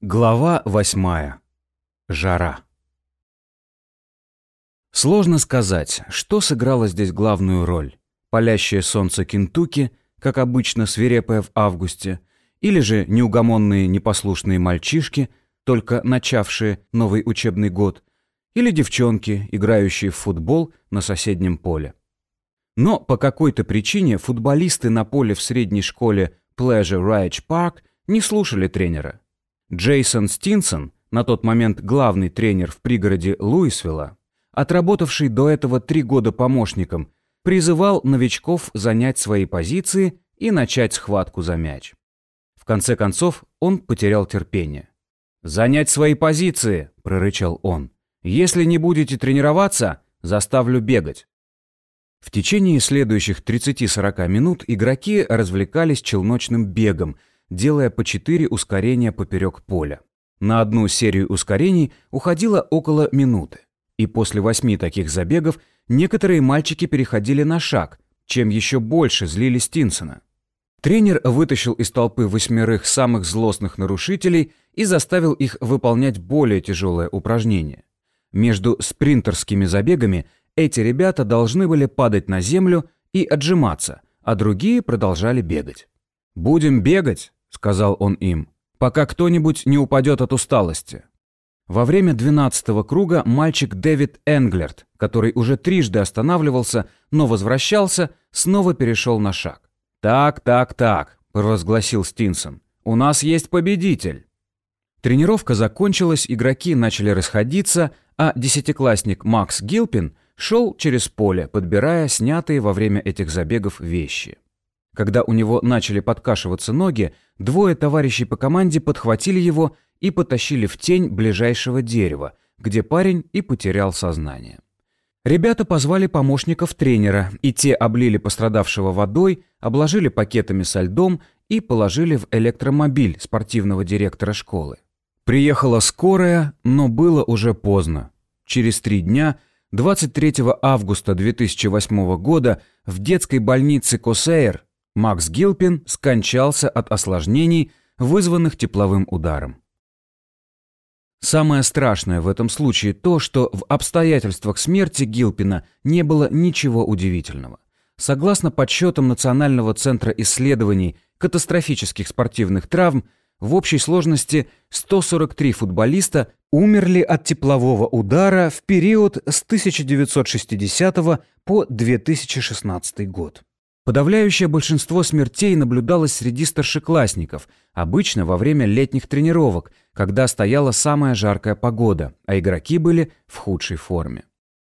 Глава восьмая. Жара. Сложно сказать, что сыграло здесь главную роль. Палящее солнце Кентукки, как обычно свирепое в августе, или же неугомонные непослушные мальчишки, только начавшие новый учебный год, или девчонки, играющие в футбол на соседнем поле. Но по какой-то причине футболисты на поле в средней школе Pleasure Ridge Park не слушали тренера. Джейсон Стинсон, на тот момент главный тренер в пригороде Луисвилла, отработавший до этого три года помощником, призывал новичков занять свои позиции и начать схватку за мяч. В конце концов, он потерял терпение. «Занять свои позиции!» – прорычал он. «Если не будете тренироваться, заставлю бегать». В течение следующих 30-40 минут игроки развлекались челночным бегом – делая по четыре ускорения поперек поля. На одну серию ускорений уходило около минуты. И после восьми таких забегов некоторые мальчики переходили на шаг, чем еще больше злили Стинсона. Тренер вытащил из толпы восьмерых самых злостных нарушителей и заставил их выполнять более тяжелое упражнение. Между спринтерскими забегами эти ребята должны были падать на землю и отжиматься, а другие продолжали бегать. «Будем бегать», — сказал он им, — «пока кто-нибудь не упадет от усталости». Во время двенадцатого круга мальчик Дэвид Энглерт, который уже трижды останавливался, но возвращался, снова перешел на шаг. «Так, так, так», — провозгласил Стинсон, — «у нас есть победитель». Тренировка закончилась, игроки начали расходиться, а десятиклассник Макс Гилпин шел через поле, подбирая снятые во время этих забегов вещи. Когда у него начали подкашиваться ноги, двое товарищей по команде подхватили его и потащили в тень ближайшего дерева, где парень и потерял сознание. Ребята позвали помощников тренера, и те облили пострадавшего водой, обложили пакетами со льдом и положили в электромобиль спортивного директора школы. Приехала скорая, но было уже поздно. Через три дня, 23 августа 2008 года, в детской больнице Косейр Макс Гилпин скончался от осложнений, вызванных тепловым ударом. Самое страшное в этом случае то, что в обстоятельствах смерти Гилпина не было ничего удивительного. Согласно подсчетам Национального центра исследований катастрофических спортивных травм, в общей сложности 143 футболиста умерли от теплового удара в период с 1960 по 2016 год. Подавляющее большинство смертей наблюдалось среди старшеклассников, обычно во время летних тренировок, когда стояла самая жаркая погода, а игроки были в худшей форме.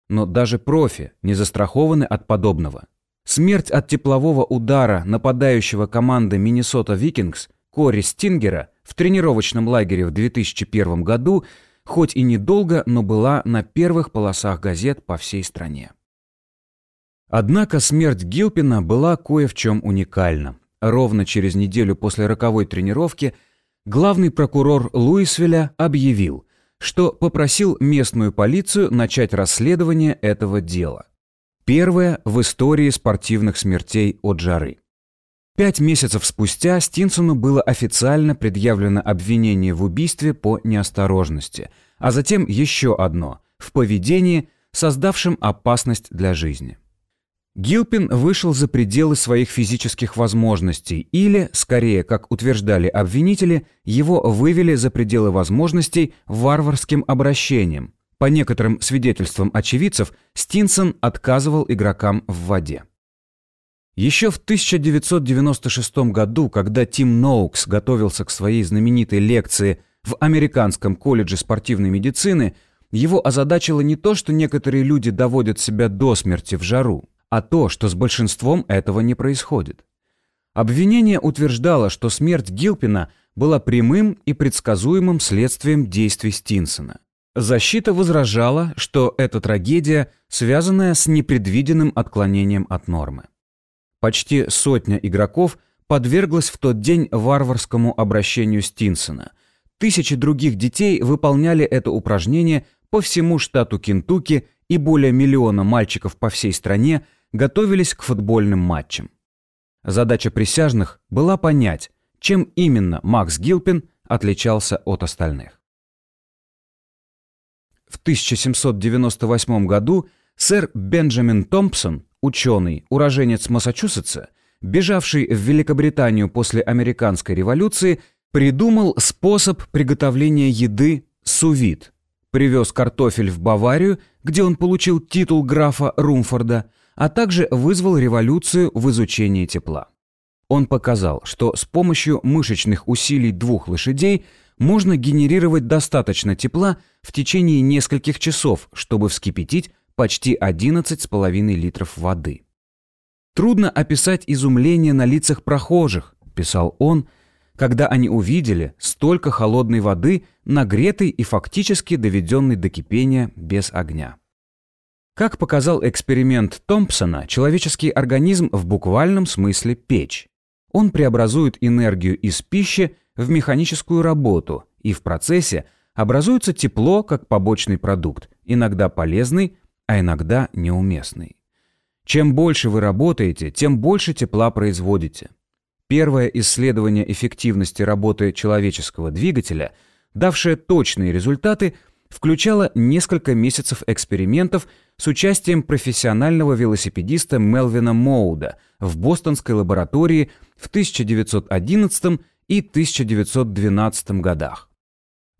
Но даже профи не застрахованы от подобного. Смерть от теплового удара нападающего команды Миннесота Викингс Кори Стингера в тренировочном лагере в 2001 году хоть и недолго, но была на первых полосах газет по всей стране. Однако смерть Гилпина была кое в чем уникальна. Ровно через неделю после роковой тренировки главный прокурор Луисвилля объявил, что попросил местную полицию начать расследование этого дела. Первое в истории спортивных смертей от жары. Пять месяцев спустя Стинсону было официально предъявлено обвинение в убийстве по неосторожности, а затем еще одно – в поведении, создавшем опасность для жизни. Гилпин вышел за пределы своих физических возможностей или, скорее, как утверждали обвинители, его вывели за пределы возможностей варварским обращением. По некоторым свидетельствам очевидцев, Стинсон отказывал игрокам в воде. Еще в 1996 году, когда Тим Ноукс готовился к своей знаменитой лекции в Американском колледже спортивной медицины, его озадачило не то, что некоторые люди доводят себя до смерти в жару, а то, что с большинством этого не происходит. Обвинение утверждало, что смерть Гилпина была прямым и предсказуемым следствием действий Стинсона. Защита возражала, что это трагедия, связанная с непредвиденным отклонением от нормы. Почти сотня игроков подверглась в тот день варварскому обращению Стинсона. Тысячи других детей выполняли это упражнение по всему штату Кентукки, и более миллиона мальчиков по всей стране готовились к футбольным матчам. Задача присяжных была понять, чем именно Макс Гилпин отличался от остальных. В 1798 году сэр Бенджамин Томпсон, ученый, уроженец Массачусетса, бежавший в Великобританию после американской революции, придумал способ приготовления еды сувид. Привез картофель в Баварию, где он получил титул графа Румфорда, а также вызвал революцию в изучении тепла. Он показал, что с помощью мышечных усилий двух лошадей можно генерировать достаточно тепла в течение нескольких часов, чтобы вскипятить почти 11,5 литров воды. «Трудно описать изумление на лицах прохожих», – писал он, когда они увидели столько холодной воды, нагретой и фактически доведенной до кипения без огня. Как показал эксперимент Томпсона, человеческий организм в буквальном смысле печь. Он преобразует энергию из пищи в механическую работу, и в процессе образуется тепло как побочный продукт, иногда полезный, а иногда неуместный. Чем больше вы работаете, тем больше тепла производите. Первое исследование эффективности работы человеческого двигателя, давшее точные результаты, включало несколько месяцев экспериментов с участием профессионального велосипедиста Мелвина Моуда в бостонской лаборатории в 1911 и 1912 годах.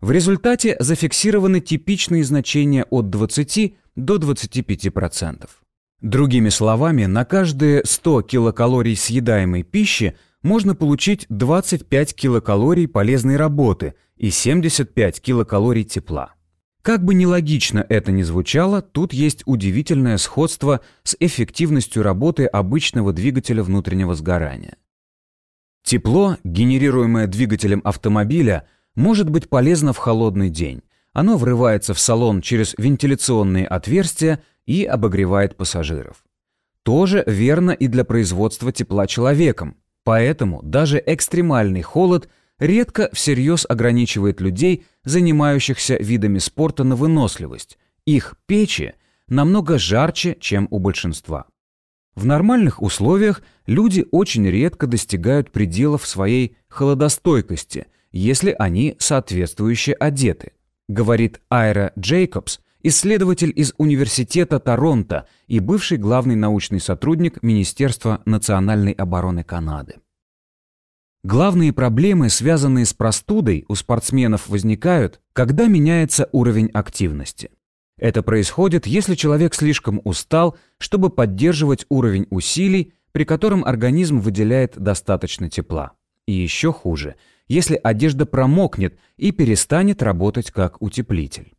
В результате зафиксированы типичные значения от 20 до 25%. Другими словами, на каждые 100 килокалорий съедаемой пищи можно получить 25 килокалорий полезной работы и 75 килокалорий тепла. Как бы нелогично это ни звучало, тут есть удивительное сходство с эффективностью работы обычного двигателя внутреннего сгорания. Тепло, генерируемое двигателем автомобиля, может быть полезно в холодный день. Оно врывается в салон через вентиляционные отверстия и обогревает пассажиров. Тоже верно и для производства тепла человеком. Поэтому даже экстремальный холод – редко всерьез ограничивает людей, занимающихся видами спорта на выносливость. Их печи намного жарче, чем у большинства. В нормальных условиях люди очень редко достигают пределов своей холодостойкости, если они соответствующе одеты, говорит Айра Джейкобс, исследователь из Университета Торонто и бывший главный научный сотрудник Министерства национальной обороны Канады. Главные проблемы, связанные с простудой, у спортсменов возникают, когда меняется уровень активности. Это происходит, если человек слишком устал, чтобы поддерживать уровень усилий, при котором организм выделяет достаточно тепла. И еще хуже, если одежда промокнет и перестанет работать как утеплитель.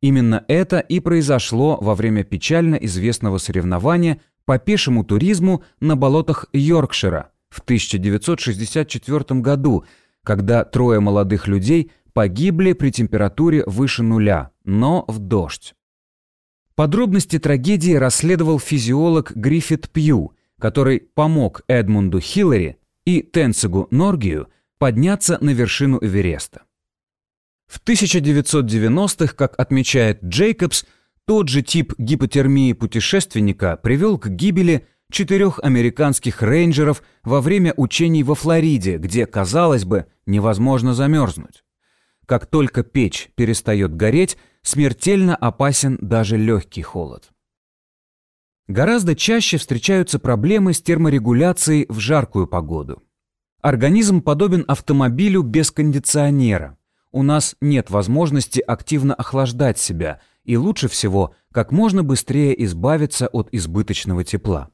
Именно это и произошло во время печально известного соревнования по пешему туризму на болотах Йоркшира – в 1964 году, когда трое молодых людей погибли при температуре выше нуля, но в дождь. Подробности трагедии расследовал физиолог Гриффит Пью, который помог Эдмунду Хиллари и Тенцигу Норгию подняться на вершину Эвереста. В 1990-х, как отмечает Джейкобс, тот же тип гипотермии путешественника привел к гибели четырех американских рейнджеров во время учений во Флориде, где, казалось бы, невозможно замерзнуть. Как только печь перестает гореть, смертельно опасен даже легкий холод. Гораздо чаще встречаются проблемы с терморегуляцией в жаркую погоду. Организм подобен автомобилю без кондиционера. У нас нет возможности активно охлаждать себя, и лучше всего как можно быстрее избавиться от избыточного тепла.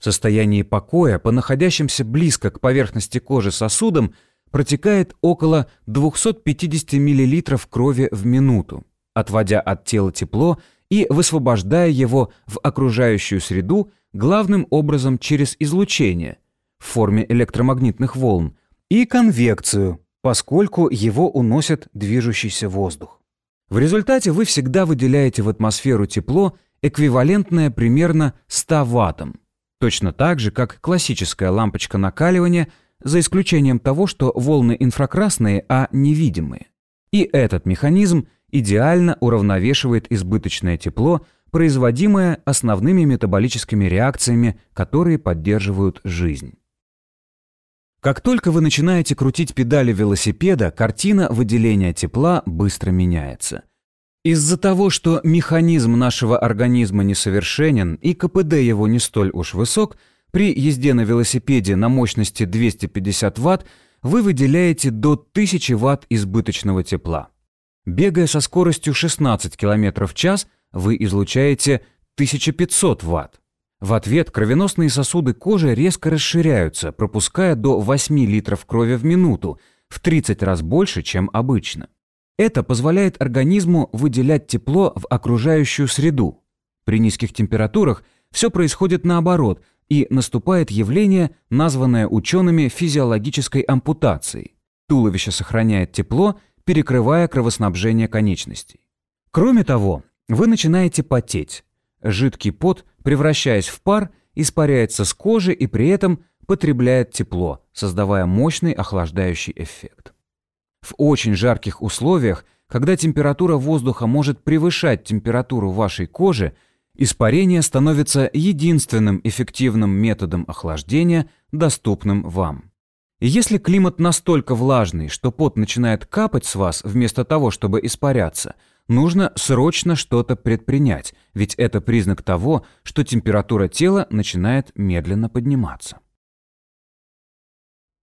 В состоянии покоя по находящимся близко к поверхности кожи сосудам протекает около 250 мл крови в минуту, отводя от тела тепло и высвобождая его в окружающую среду главным образом через излучение в форме электромагнитных волн и конвекцию, поскольку его уносит движущийся воздух. В результате вы всегда выделяете в атмосферу тепло, эквивалентное примерно 100 ваттам. Точно так же, как классическая лампочка накаливания, за исключением того, что волны инфракрасные, а невидимые. И этот механизм идеально уравновешивает избыточное тепло, производимое основными метаболическими реакциями, которые поддерживают жизнь. Как только вы начинаете крутить педали велосипеда, картина выделения тепла быстро меняется. Из-за того, что механизм нашего организма несовершенен и КПД его не столь уж высок, при езде на велосипеде на мощности 250 Вт вы выделяете до 1000 Вт избыточного тепла. Бегая со скоростью 16 км в час, вы излучаете 1500 Вт. В ответ кровеносные сосуды кожи резко расширяются, пропуская до 8 литров крови в минуту, в 30 раз больше, чем обычно. Это позволяет организму выделять тепло в окружающую среду. При низких температурах все происходит наоборот, и наступает явление, названное учеными физиологической ампутацией. Туловище сохраняет тепло, перекрывая кровоснабжение конечностей. Кроме того, вы начинаете потеть. Жидкий пот, превращаясь в пар, испаряется с кожи и при этом потребляет тепло, создавая мощный охлаждающий эффект. В очень жарких условиях, когда температура воздуха может превышать температуру вашей кожи, испарение становится единственным эффективным методом охлаждения, доступным вам. Если климат настолько влажный, что пот начинает капать с вас вместо того, чтобы испаряться, нужно срочно что-то предпринять, ведь это признак того, что температура тела начинает медленно подниматься.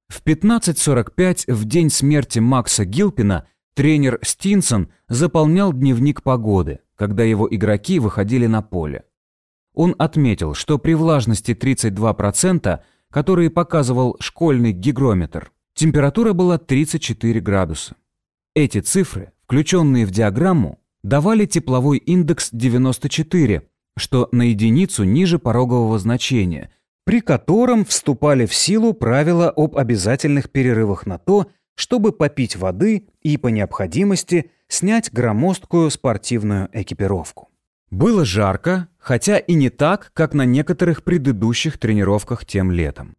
В 15.45 в день смерти Макса Гилпина тренер Стинсон заполнял дневник погоды, когда его игроки выходили на поле. Он отметил, что при влажности 32%, который показывал школьный гигрометр, температура была 34 градуса. Эти цифры, включенные в диаграмму, давали тепловой индекс 94, что на единицу ниже порогового значения, при котором вступали в силу правила об обязательных перерывах на то, чтобы попить воды и, по необходимости, снять громоздкую спортивную экипировку. Было жарко, хотя и не так, как на некоторых предыдущих тренировках тем летом.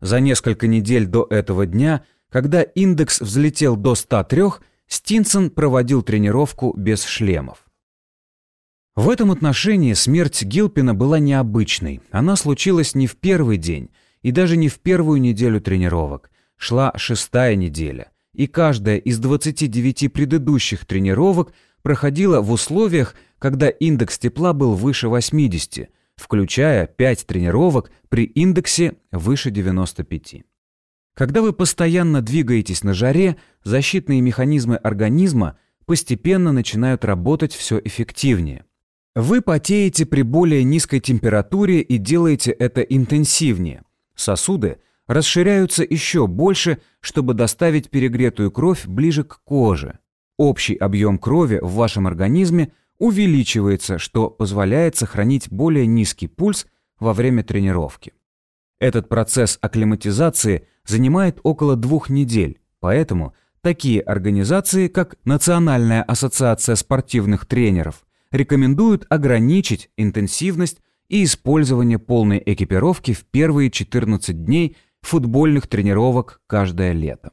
За несколько недель до этого дня, когда индекс взлетел до 103, Стинсон проводил тренировку без шлемов. В этом отношении смерть Гилпина была необычной. Она случилась не в первый день и даже не в первую неделю тренировок. Шла шестая неделя, и каждая из 29 предыдущих тренировок проходила в условиях, когда индекс тепла был выше 80, включая 5 тренировок при индексе выше 95. Когда вы постоянно двигаетесь на жаре, защитные механизмы организма постепенно начинают работать все эффективнее. Вы потеете при более низкой температуре и делаете это интенсивнее. Сосуды расширяются еще больше, чтобы доставить перегретую кровь ближе к коже. Общий объем крови в вашем организме увеличивается, что позволяет сохранить более низкий пульс во время тренировки. Этот процесс акклиматизации занимает около двух недель, поэтому такие организации, как Национальная ассоциация спортивных тренеров рекомендуют ограничить интенсивность и использование полной экипировки в первые 14 дней футбольных тренировок каждое лето.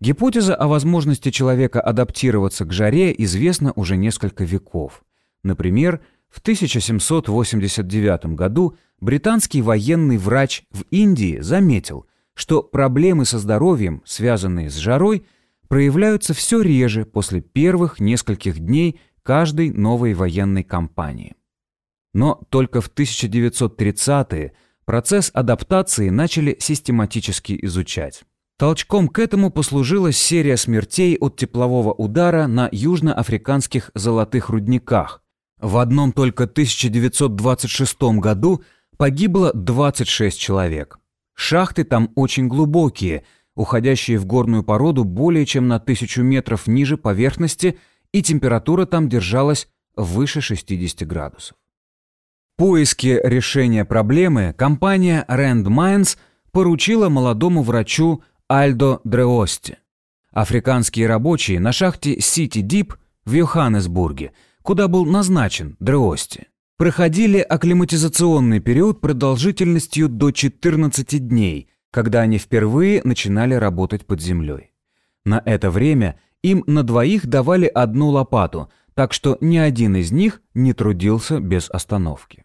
Гипотеза о возможности человека адаптироваться к жаре известна уже несколько веков. Например, в 1789 году британский военный врач в Индии заметил, что проблемы со здоровьем, связанные с жарой, проявляются все реже после первых нескольких дней каждой новой военной кампании. Но только в 1930-е процесс адаптации начали систематически изучать. Толчком к этому послужила серия смертей от теплового удара на южноафриканских золотых рудниках. В одном только 1926 году погибло 26 человек. Шахты там очень глубокие, уходящие в горную породу более чем на тысячу метров ниже поверхности – и температура там держалась выше 60 градусов. В поиске решения проблемы компания Rand Mines поручила молодому врачу Альдо Дреости. Африканские рабочие на шахте City Deep в Йоханнесбурге, куда был назначен Дреости, проходили акклиматизационный период продолжительностью до 14 дней, когда они впервые начинали работать под землей. На это время им на двоих давали одну лопату, так что ни один из них не трудился без остановки.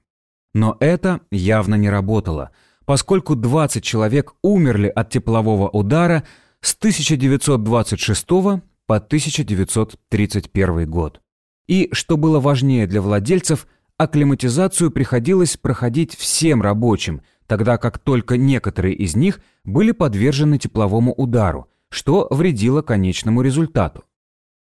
Но это явно не работало, поскольку 20 человек умерли от теплового удара с 1926 по 1931 год. И, что было важнее для владельцев, акклиматизацию приходилось проходить всем рабочим, тогда как только некоторые из них были подвержены тепловому удару, что вредило конечному результату.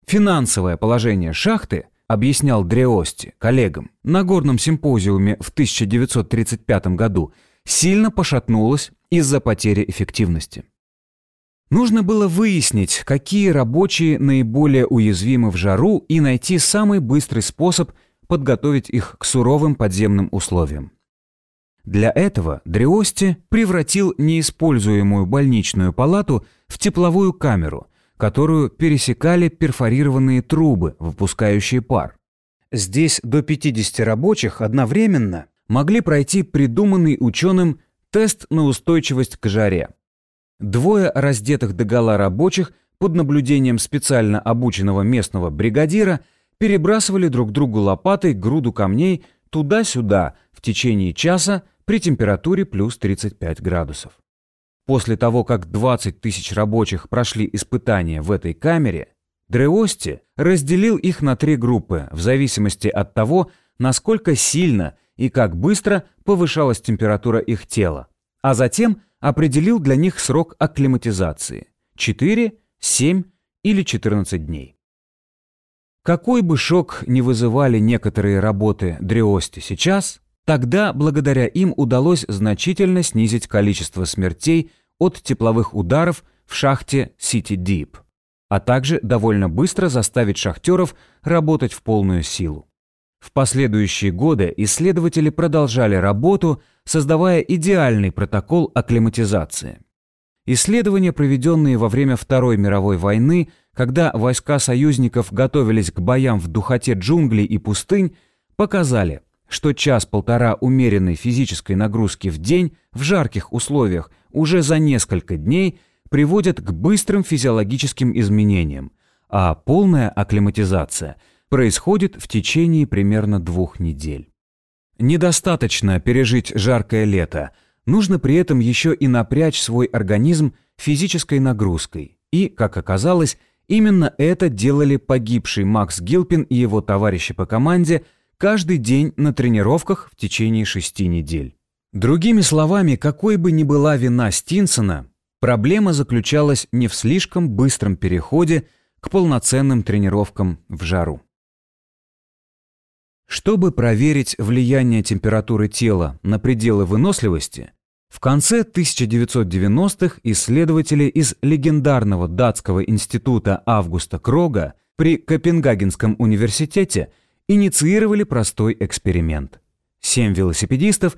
Финансовое положение шахты, объяснял Дреости коллегам на горном симпозиуме в 1935 году, сильно пошатнулось из-за потери эффективности. Нужно было выяснить, какие рабочие наиболее уязвимы в жару и найти самый быстрый способ подготовить их к суровым подземным условиям. Для этого Дриости превратил неиспользуемую больничную палату в тепловую камеру, которую пересекали перфорированные трубы, выпускающие пар. Здесь до 50 рабочих одновременно могли пройти придуманный ученым тест на устойчивость к жаре. Двое раздетых догола рабочих под наблюдением специально обученного местного бригадира перебрасывали друг другу лопатой груду камней туда-сюда в течение часа при температуре плюс 35 градусов. После того, как 20 тысяч рабочих прошли испытания в этой камере, Дреости разделил их на три группы в зависимости от того, насколько сильно и как быстро повышалась температура их тела, а затем определил для них срок акклиматизации – 4, 7 или 14 дней. Какой бы шок не вызывали некоторые работы Дреости сейчас, тогда благодаря им удалось значительно снизить количество смертей от тепловых ударов в шахте City Deep, а также довольно быстро заставить шахтеров работать в полную силу. В последующие годы исследователи продолжали работу, создавая идеальный протокол акклиматизации. Исследования, проведенные во время Второй мировой войны, когда войска союзников готовились к боям в духоте джунглей и пустынь, показали, что час-полтора умеренной физической нагрузки в день в жарких условиях уже за несколько дней приводят к быстрым физиологическим изменениям, а полная акклиматизация происходит в течение примерно двух недель. Недостаточно пережить жаркое лето, нужно при этом еще и напрячь свой организм физической нагрузкой. И, как оказалось, именно это делали погибший Макс Гилпин и его товарищи по команде каждый день на тренировках в течение шести недель. Другими словами, какой бы ни была вина Стинсона, проблема заключалась не в слишком быстром переходе к полноценным тренировкам в жару. Чтобы проверить влияние температуры тела на пределы выносливости, в конце 1990-х исследователи из легендарного датского института Августа Крога при Копенгагенском университете инициировали простой эксперимент. Семь велосипедистов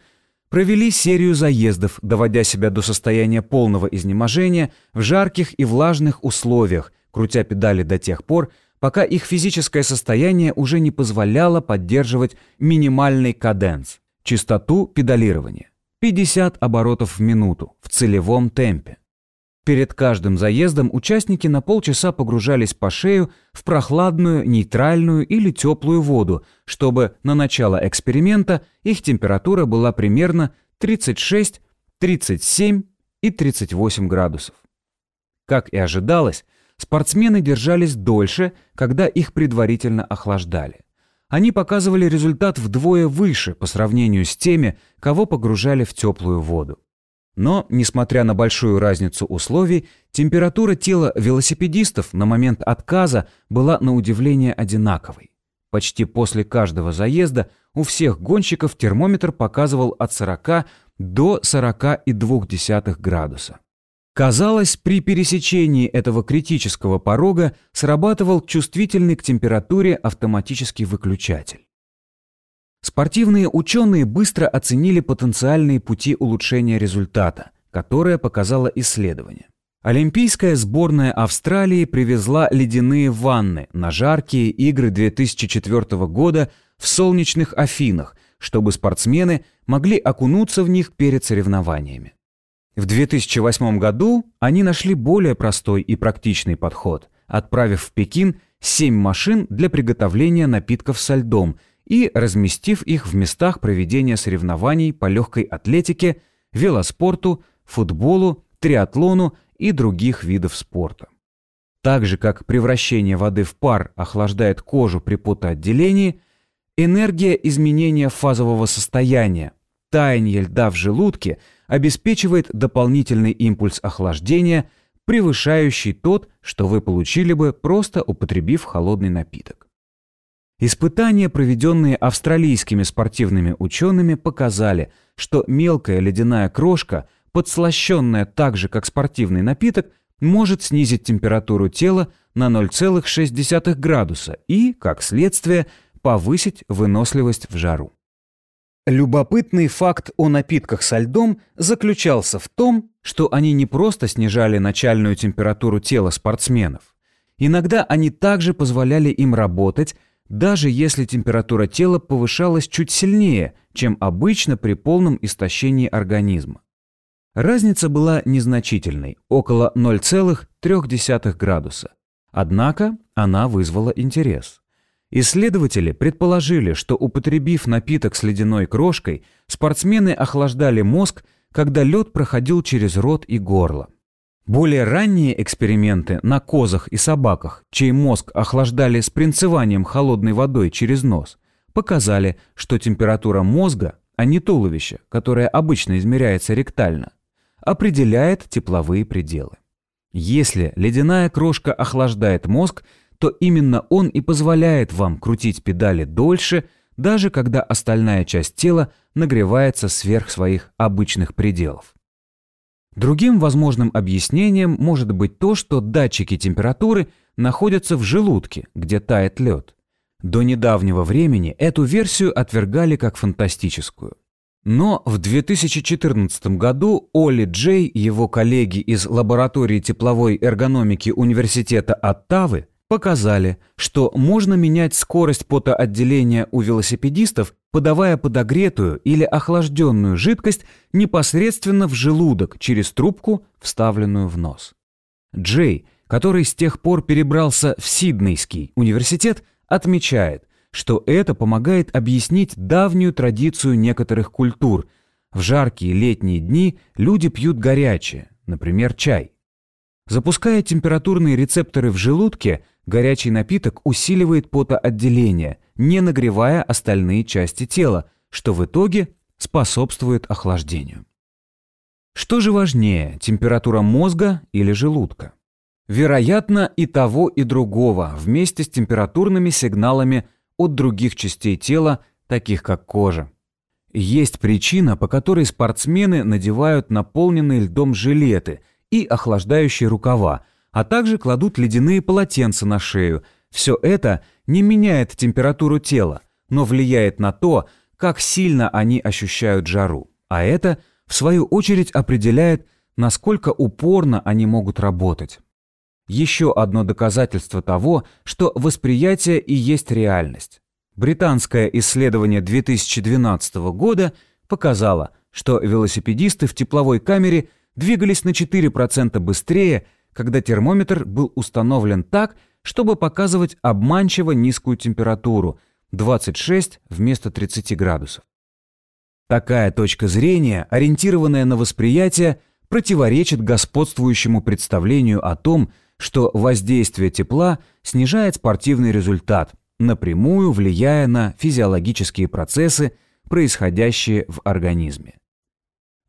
провели серию заездов, доводя себя до состояния полного изнеможения в жарких и влажных условиях, крутя педали до тех пор, пока их физическое состояние уже не позволяло поддерживать минимальный каденс, частоту педалирования, 50 оборотов в минуту в целевом темпе. Перед каждым заездом участники на полчаса погружались по шею в прохладную, нейтральную или теплую воду, чтобы на начало эксперимента их температура была примерно 36, 37 и 38 градусов. Как и ожидалось, Спортсмены держались дольше, когда их предварительно охлаждали. Они показывали результат вдвое выше по сравнению с теми, кого погружали в теплую воду. Но, несмотря на большую разницу условий, температура тела велосипедистов на момент отказа была на удивление одинаковой. Почти после каждого заезда у всех гонщиков термометр показывал от 40 до 40,2 градуса. Казалось, при пересечении этого критического порога срабатывал чувствительный к температуре автоматический выключатель. Спортивные ученые быстро оценили потенциальные пути улучшения результата, которое показало исследование. Олимпийская сборная Австралии привезла ледяные ванны на жаркие игры 2004 года в солнечных Афинах, чтобы спортсмены могли окунуться в них перед соревнованиями. В 2008 году они нашли более простой и практичный подход, отправив в Пекин 7 машин для приготовления напитков со льдом и разместив их в местах проведения соревнований по легкой атлетике велоспорту, футболу, триатлону и других видов спорта. Так же, как превращение воды в пар охлаждает кожу при потоотделении, энергия изменения фазового состояния, таяние льда в желудке обеспечивает дополнительный импульс охлаждения, превышающий тот, что вы получили бы, просто употребив холодный напиток. Испытания, проведенные австралийскими спортивными учеными, показали, что мелкая ледяная крошка, подслащенная так же, как спортивный напиток, может снизить температуру тела на 0,6 градуса и, как следствие, повысить выносливость в жару. Любопытный факт о напитках со льдом заключался в том, что они не просто снижали начальную температуру тела спортсменов. Иногда они также позволяли им работать даже если температура тела повышалась чуть сильнее, чем обычно при полном истощении организма. Разница была незначительной, около 0,3 градуса. Однако она вызвала интерес. Исследователи предположили, что употребив напиток с ледяной крошкой, спортсмены охлаждали мозг, когда лед проходил через рот и горло. Более ранние эксперименты на козах и собаках, чей мозг охлаждали спринцеванием холодной водой через нос, показали, что температура мозга, а не туловища, которое обычно измеряется ректально, определяет тепловые пределы. Если ледяная крошка охлаждает мозг, то именно он и позволяет вам крутить педали дольше, даже когда остальная часть тела нагревается сверх своих обычных пределов. Другим возможным объяснением может быть то, что датчики температуры находятся в желудке, где тает лед. До недавнего времени эту версию отвергали как фантастическую. Но в 2014 году Оли Джей и его коллеги из лаборатории тепловой эргономики Университета Оттавы показали, что можно менять скорость потоотделения у велосипедистов, подавая подогретую или охлажденную жидкость непосредственно в желудок через трубку, вставленную в нос. Джей, который с тех пор перебрался в Сиднейский университет, отмечает, что это помогает объяснить давнюю традицию некоторых культур. В жаркие летние дни люди пьют горячее, например, чай. Запуская температурные рецепторы в желудке, горячий напиток усиливает потоотделение, не нагревая остальные части тела, что в итоге способствует охлаждению. Что же важнее, температура мозга или желудка? Вероятно, и того, и другого, вместе с температурными сигналами от других частей тела, таких как кожа. Есть причина, по которой спортсмены надевают наполненные льдом жилеты – и охлаждающие рукава, а также кладут ледяные полотенца на шею. Все это не меняет температуру тела, но влияет на то, как сильно они ощущают жару. А это, в свою очередь, определяет, насколько упорно они могут работать. Еще одно доказательство того, что восприятие и есть реальность. Британское исследование 2012 года показало, что велосипедисты в тепловой камере – двигались на 4% быстрее, когда термометр был установлен так, чтобы показывать обманчиво низкую температуру – 26 вместо 30 градусов. Такая точка зрения, ориентированная на восприятие, противоречит господствующему представлению о том, что воздействие тепла снижает спортивный результат, напрямую влияя на физиологические процессы, происходящие в организме.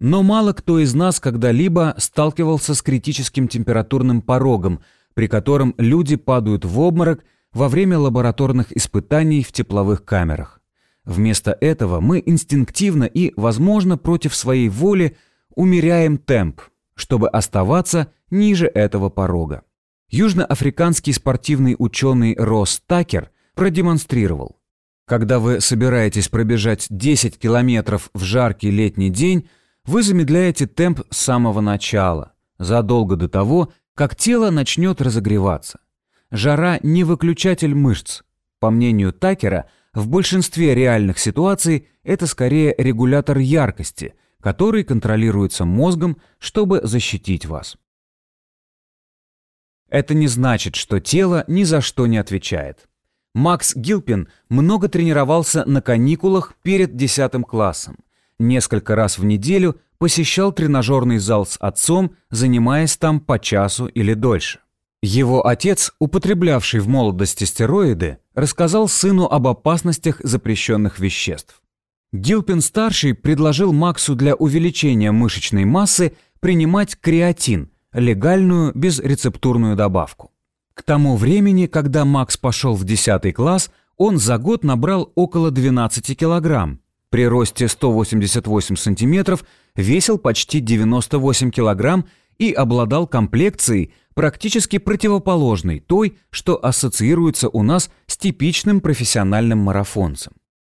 Но мало кто из нас когда-либо сталкивался с критическим температурным порогом, при котором люди падают в обморок во время лабораторных испытаний в тепловых камерах. Вместо этого мы инстинктивно и, возможно, против своей воли умеряем темп, чтобы оставаться ниже этого порога. Южноафриканский спортивный ученый Росс Такер продемонстрировал. Когда вы собираетесь пробежать 10 километров в жаркий летний день, вы замедляете темп с самого начала, задолго до того, как тело начнет разогреваться. Жара не выключатель мышц. По мнению Такера, в большинстве реальных ситуаций это скорее регулятор яркости, который контролируется мозгом, чтобы защитить вас. Это не значит, что тело ни за что не отвечает. Макс Гилпин много тренировался на каникулах перед 10 классом – несколько раз в неделю посещал тренажерный зал с отцом, занимаясь там по часу или дольше. Его отец, употреблявший в молодости стероиды, рассказал сыну об опасностях запрещенных веществ. Гилпин-старший предложил Максу для увеличения мышечной массы принимать креатин, легальную безрецептурную добавку. К тому времени, когда Макс пошел в 10 класс, он за год набрал около 12 килограмм. При росте 188 сантиметров весил почти 98 килограмм и обладал комплекцией, практически противоположной той, что ассоциируется у нас с типичным профессиональным марафонцем.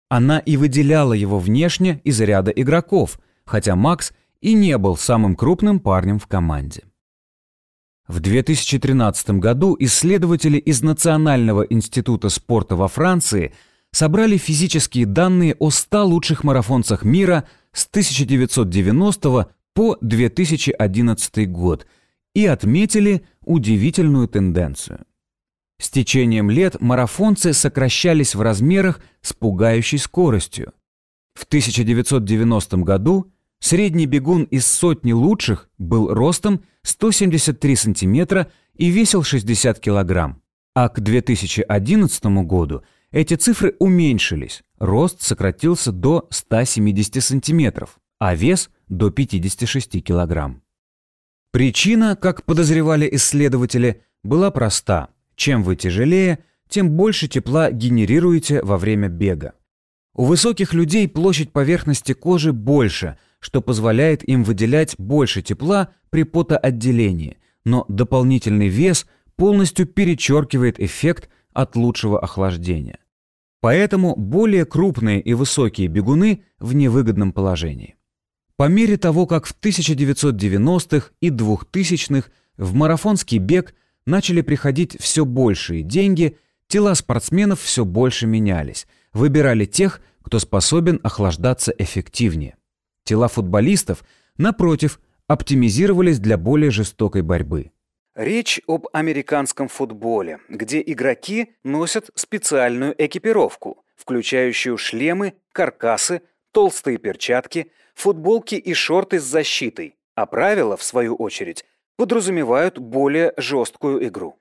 Она и выделяла его внешне из ряда игроков, хотя Макс и не был самым крупным парнем в команде. В 2013 году исследователи из Национального института спорта во Франции собрали физические данные о 100 лучших марафонцах мира с 1990 по 2011 год и отметили удивительную тенденцию. С течением лет марафонцы сокращались в размерах с пугающей скоростью. В 1990 году средний бегун из сотни лучших был ростом 173 сантиметра и весил 60 килограмм. А к 2011 году эти цифры уменьшились, рост сократился до 170 сантиметров, а вес до 56 килограмм. Причина, как подозревали исследователи, была проста. Чем вы тяжелее, тем больше тепла генерируете во время бега. У высоких людей площадь поверхности кожи больше, что позволяет им выделять больше тепла при потоотделении, но дополнительный вес полностью перечеркивает эффект от лучшего охлаждения. Поэтому более крупные и высокие бегуны в невыгодном положении. По мере того, как в 1990-х и 2000-х в марафонский бег начали приходить все большие деньги, тела спортсменов все больше менялись, выбирали тех, кто способен охлаждаться эффективнее. Тела футболистов, напротив, оптимизировались для более жестокой борьбы. Речь об американском футболе, где игроки носят специальную экипировку, включающую шлемы, каркасы, толстые перчатки, футболки и шорты с защитой, а правила, в свою очередь, подразумевают более жесткую игру.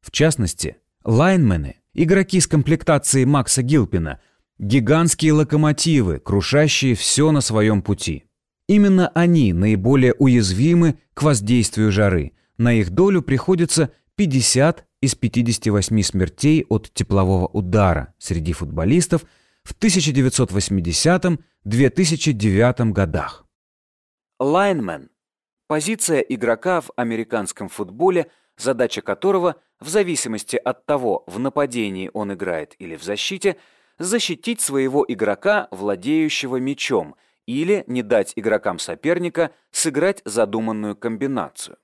В частности, лайнмены, игроки с комплектацией Макса Гилпина, гигантские локомотивы, крушащие все на своем пути. Именно они наиболее уязвимы к воздействию жары. На их долю приходится 50 из 58 смертей от теплового удара среди футболистов в 1980-2009 годах. Лайнмен Позиция игрока в американском футболе, задача которого, в зависимости от того, в нападении он играет или в защите, защитить своего игрока, владеющего мячом, или не дать игрокам соперника сыграть задуманную комбинацию.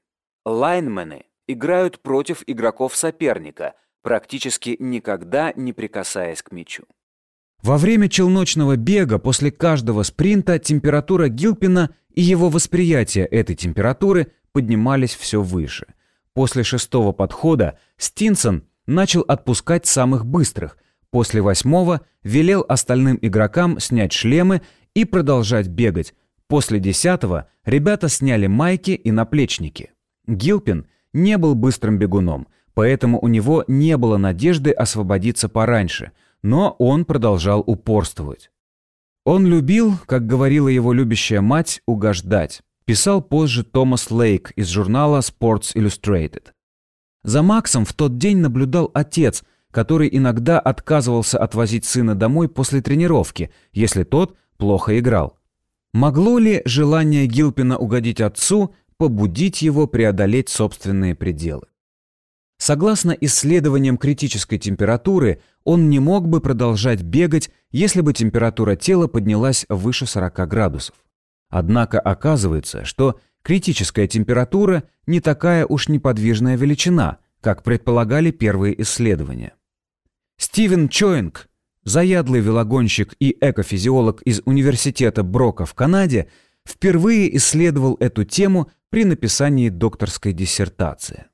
Лайнмены играют против игроков соперника, практически никогда не прикасаясь к мячу. Во время челночного бега после каждого спринта температура Гилпина и его восприятие этой температуры поднимались все выше. После шестого подхода Стинсон начал отпускать самых быстрых, после восьмого велел остальным игрокам снять шлемы и продолжать бегать. После десятого ребята сняли майки и наплечники. Гилпин не был быстрым бегуном, поэтому у него не было надежды освободиться пораньше, но он продолжал упорствовать. Он любил, как говорила его любящая мать, угождать. Писал позже Томас Лейк из журнала Sports Illustrated. За Максом в тот день наблюдал отец, который иногда отказывался отвозить сына домой после тренировки, если тот плохо играл. Могло ли желание Гилпина угодить отцу побудить его преодолеть собственные пределы? Согласно исследованиям критической температуры, он не мог бы продолжать бегать, если бы температура тела поднялась выше 40 градусов. Однако оказывается, что критическая температура не такая уж неподвижная величина, как предполагали первые исследования. Стивен Чоинг, заядлый велогонщик и экофизиолог из университета Брока в Канаде, впервые исследовал эту тему при написании докторской диссертации.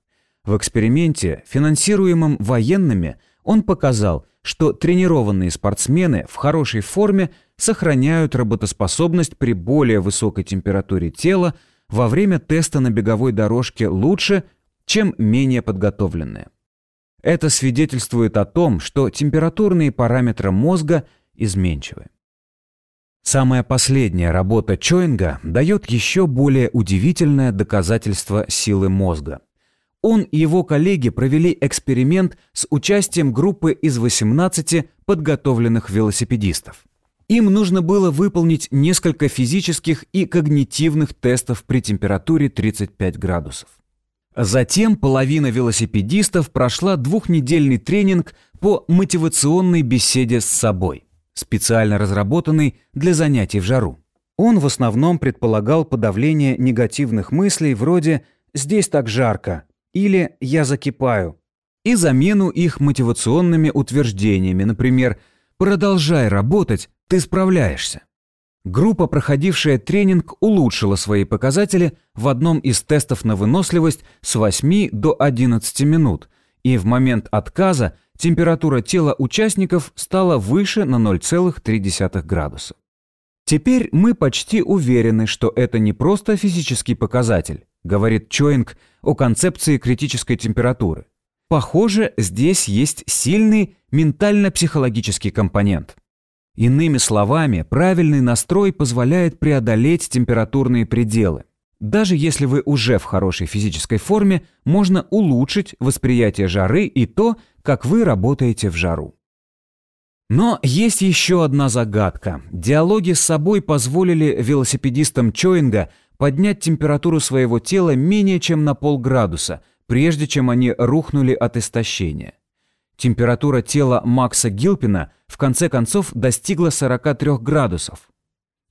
В эксперименте, финансируемом военными, он показал, что тренированные спортсмены в хорошей форме сохраняют работоспособность при более высокой температуре тела во время теста на беговой дорожке лучше, чем менее подготовленные. Это свидетельствует о том, что температурные параметры мозга изменчивы. Самая последняя работа Чоинга дает еще более удивительное доказательство силы мозга. Он и его коллеги провели эксперимент с участием группы из 18 подготовленных велосипедистов. Им нужно было выполнить несколько физических и когнитивных тестов при температуре 35 градусов. Затем половина велосипедистов прошла двухнедельный тренинг по мотивационной беседе с собой, специально разработанный для занятий в жару. Он в основном предполагал подавление негативных мыслей вроде «здесь так жарко» или «я закипаю» и замену их мотивационными утверждениями, например «продолжай работать, ты справляешься». Группа, проходившая тренинг, улучшила свои показатели в одном из тестов на выносливость с 8 до 11 минут, и в момент отказа температура тела участников стала выше на 0,3 градуса. Теперь мы почти уверены, что это не просто физический показатель, говорит Чоинг о концепции критической температуры. Похоже, здесь есть сильный ментально-психологический компонент – Иными словами, правильный настрой позволяет преодолеть температурные пределы. Даже если вы уже в хорошей физической форме, можно улучшить восприятие жары и то, как вы работаете в жару. Но есть еще одна загадка. Диалоги с собой позволили велосипедистам Чоинга поднять температуру своего тела менее чем на полградуса, прежде чем они рухнули от истощения. Температура тела Макса Гилпина в конце концов достигла 43 градусов.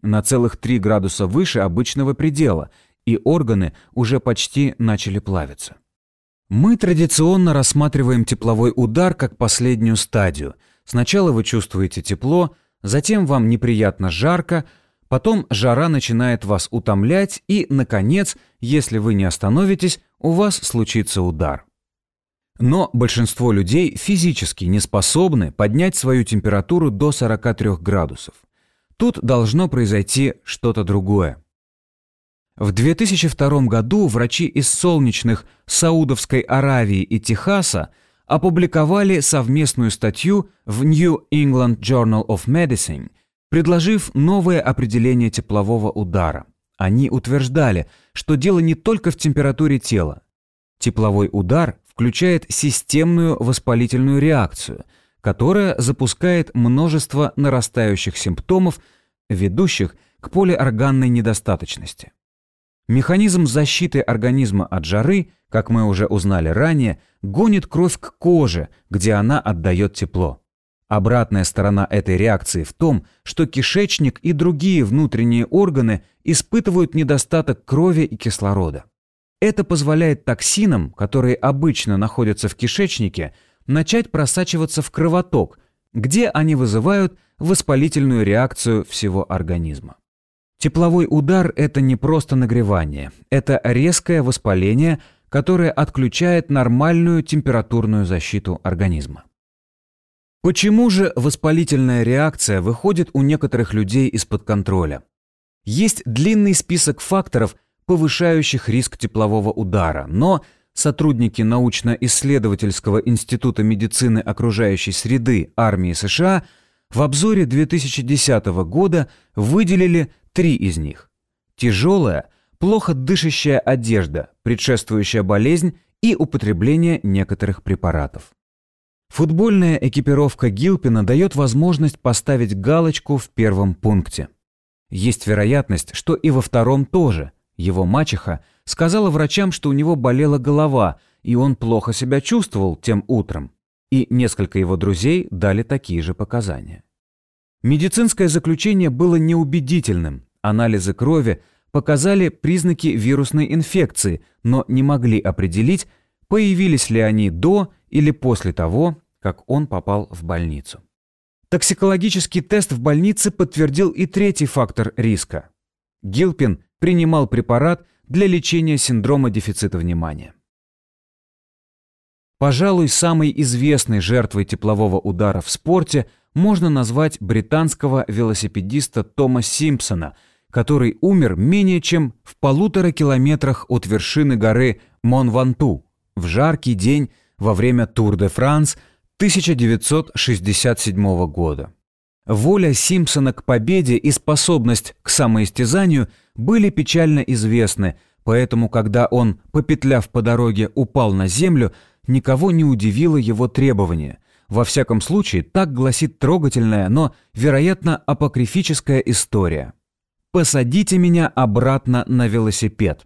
На целых 3 градуса выше обычного предела, и органы уже почти начали плавиться. Мы традиционно рассматриваем тепловой удар как последнюю стадию. Сначала вы чувствуете тепло, затем вам неприятно жарко, потом жара начинает вас утомлять, и, наконец, если вы не остановитесь, у вас случится удар. Но большинство людей физически не способны поднять свою температуру до 43 градусов. Тут должно произойти что-то другое. В 2002 году врачи из солнечных Саудовской Аравии и Техаса опубликовали совместную статью в New England Journal of Medicine, предложив новое определение теплового удара. Они утверждали, что дело не только в температуре тела. Тепловой удар включает системную воспалительную реакцию, которая запускает множество нарастающих симптомов, ведущих к полиорганной недостаточности. Механизм защиты организма от жары, как мы уже узнали ранее, гонит кровь к коже, где она отдает тепло. Обратная сторона этой реакции в том, что кишечник и другие внутренние органы испытывают недостаток крови и кислорода. Это позволяет токсинам, которые обычно находятся в кишечнике, начать просачиваться в кровоток, где они вызывают воспалительную реакцию всего организма. Тепловой удар – это не просто нагревание, это резкое воспаление, которое отключает нормальную температурную защиту организма. Почему же воспалительная реакция выходит у некоторых людей из-под контроля? Есть длинный список факторов, повышающих риск теплового удара, но сотрудники научно-исследовательского института медицины окружающей среды армии США в обзоре 2010 года выделили три из них. Тяжелая, плохо дышащая одежда, предшествующая болезнь и употребление некоторых препаратов. Футбольная экипировка Гилпина дает возможность поставить галочку в первом пункте. Есть вероятность, что и во втором тоже, его мачеха сказала врачам, что у него болела голова, и он плохо себя чувствовал тем утром. И несколько его друзей дали такие же показания. Медицинское заключение было неубедительным. Анализы крови показали признаки вирусной инфекции, но не могли определить, появились ли они до или после того, как он попал в больницу. Токсикологический тест в больнице подтвердил и третий фактор риска. Гилпин принимал препарат для лечения синдрома дефицита внимания. Пожалуй, самой известной жертвой теплового удара в спорте можно назвать британского велосипедиста Тома Симпсона, который умер менее чем в полутора километрах от вершины горы Мон-Ванту в жаркий день во время Тур-де-Франс 1967 года. Воля Симпсона к победе и способность к самоистязанию были печально известны, поэтому когда он, попетляв по дороге, упал на землю, никого не удивило его требование. Во всяком случае, так гласит трогательная, но, вероятно, апокрифическая история. «Посадите меня обратно на велосипед».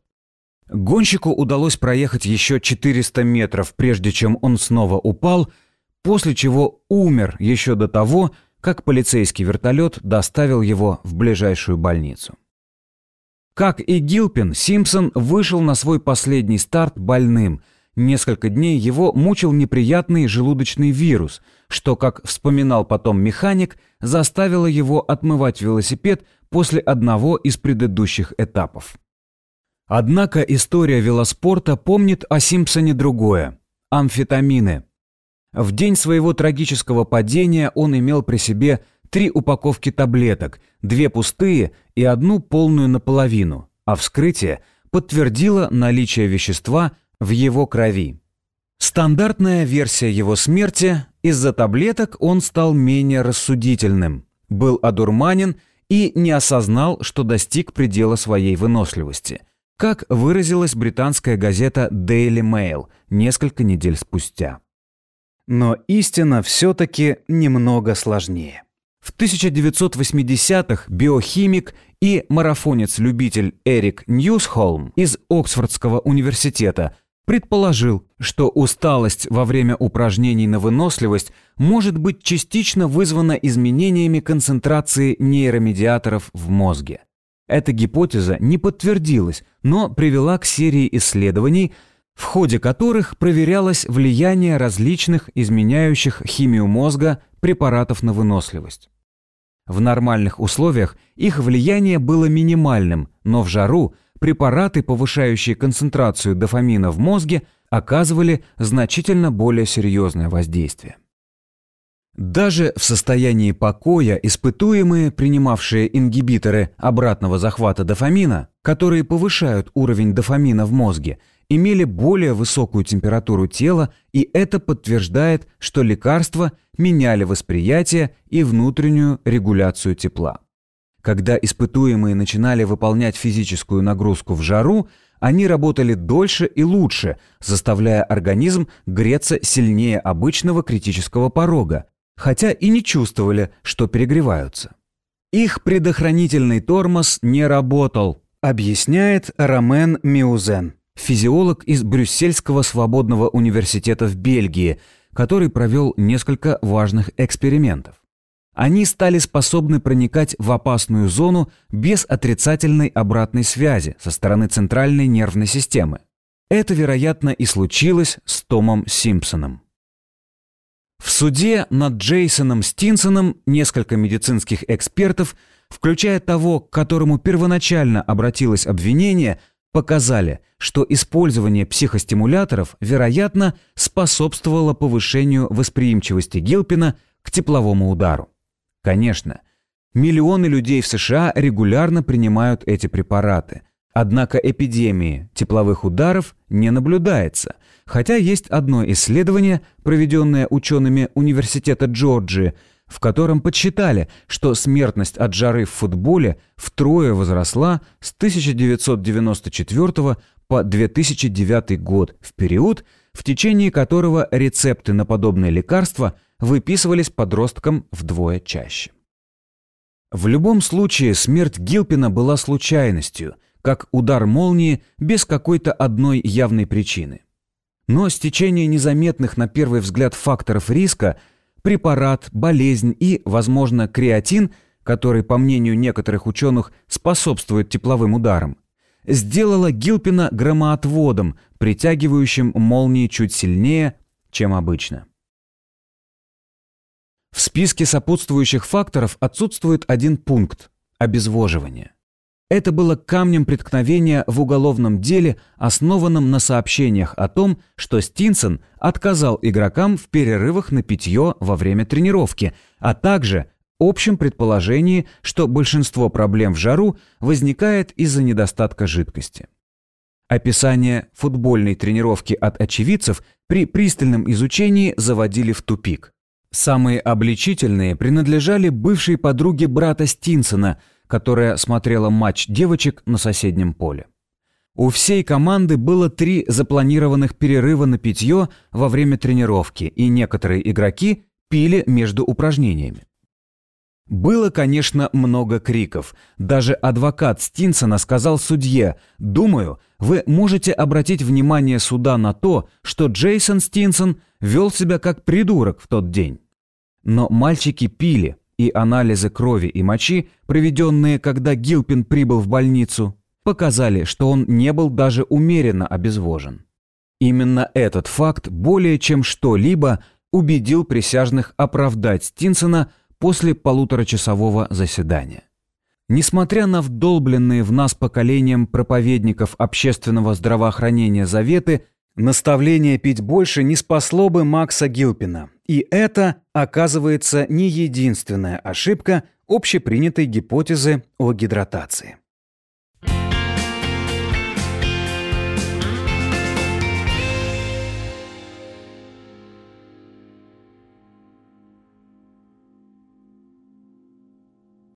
Гонщику удалось проехать еще 400 метров, прежде чем он снова упал, после чего умер еще до того, как полицейский вертолет доставил его в ближайшую больницу. Как и Гилпин, Симпсон вышел на свой последний старт больным. Несколько дней его мучил неприятный желудочный вирус, что, как вспоминал потом механик, заставило его отмывать велосипед после одного из предыдущих этапов. Однако история велоспорта помнит о Симпсоне другое – амфетамины – в день своего трагического падения он имел при себе три упаковки таблеток, две пустые и одну полную наполовину, а вскрытие подтвердило наличие вещества в его крови. Стандартная версия его смерти – из-за таблеток он стал менее рассудительным, был одурманен и не осознал, что достиг предела своей выносливости, как выразилась британская газета Daily Mail несколько недель спустя. Но истина все-таки немного сложнее. В 1980-х биохимик и марафонец-любитель Эрик Ньюсхолм из Оксфордского университета предположил, что усталость во время упражнений на выносливость может быть частично вызвана изменениями концентрации нейромедиаторов в мозге. Эта гипотеза не подтвердилась, но привела к серии исследований, в ходе которых проверялось влияние различных изменяющих химию мозга препаратов на выносливость. В нормальных условиях их влияние было минимальным, но в жару препараты, повышающие концентрацию дофамина в мозге, оказывали значительно более серьезное воздействие. Даже в состоянии покоя испытуемые, принимавшие ингибиторы обратного захвата дофамина, которые повышают уровень дофамина в мозге, имели более высокую температуру тела, и это подтверждает, что лекарства меняли восприятие и внутреннюю регуляцию тепла. Когда испытуемые начинали выполнять физическую нагрузку в жару, они работали дольше и лучше, заставляя организм греться сильнее обычного критического порога, хотя и не чувствовали, что перегреваются. Их предохранительный тормоз не работал, объясняет Ромен Миузен физиолог из Брюссельского свободного университета в Бельгии, который провел несколько важных экспериментов. Они стали способны проникать в опасную зону без отрицательной обратной связи со стороны центральной нервной системы. Это, вероятно, и случилось с Томом Симпсоном. В суде над Джейсоном Стинсоном несколько медицинских экспертов, включая того, к которому первоначально обратилось обвинение, показали, что использование психостимуляторов, вероятно, способствовало повышению восприимчивости Гилпина к тепловому удару. Конечно, миллионы людей в США регулярно принимают эти препараты, однако эпидемии тепловых ударов не наблюдается, хотя есть одно исследование, проведенное учеными Университета Джорджии, в котором подсчитали, что смертность от жары в футболе втрое возросла с 1994 по 2009 год, в период, в течение которого рецепты на подобные лекарства выписывались подросткам вдвое чаще. В любом случае смерть Гилпина была случайностью, как удар молнии без какой-то одной явной причины. Но стечение незаметных на первый взгляд факторов риска – препарат, болезнь и, возможно, креатин, который, по мнению некоторых ученых, способствует тепловым ударам, сделала Гилпина громоотводом, притягивающим молнии чуть сильнее, чем обычно. В списке сопутствующих факторов отсутствует один пункт – обезвоживание. Это было камнем преткновения в уголовном деле, основанном на сообщениях о том, что Стинсон отказал игрокам в перерывах на питье во время тренировки, а также общем предположении, что большинство проблем в жару возникает из-за недостатка жидкости. Описание футбольной тренировки от очевидцев при пристальном изучении заводили в тупик. Самые обличительные принадлежали бывшей подруге брата Стинсона, которая смотрела матч девочек на соседнем поле. У всей команды было три запланированных перерыва на питье во время тренировки, и некоторые игроки пили между упражнениями. Было, конечно, много криков. Даже адвокат Стинсона сказал судье, «Думаю, вы можете обратить внимание суда на то, что Джейсон Стинсон вел себя как придурок в тот день». Но мальчики пили, и анализы крови и мочи, проведенные, когда Гилпин прибыл в больницу, показали, что он не был даже умеренно обезвожен. Именно этот факт более чем что-либо убедил присяжных оправдать Стинсона после полуторачасового заседания. Несмотря на вдолбленные в нас поколением проповедников общественного здравоохранения заветы, наставление пить больше не спасло бы Макса Гилпина. И это, оказывается, не единственная ошибка общепринятой гипотезы о гидратации.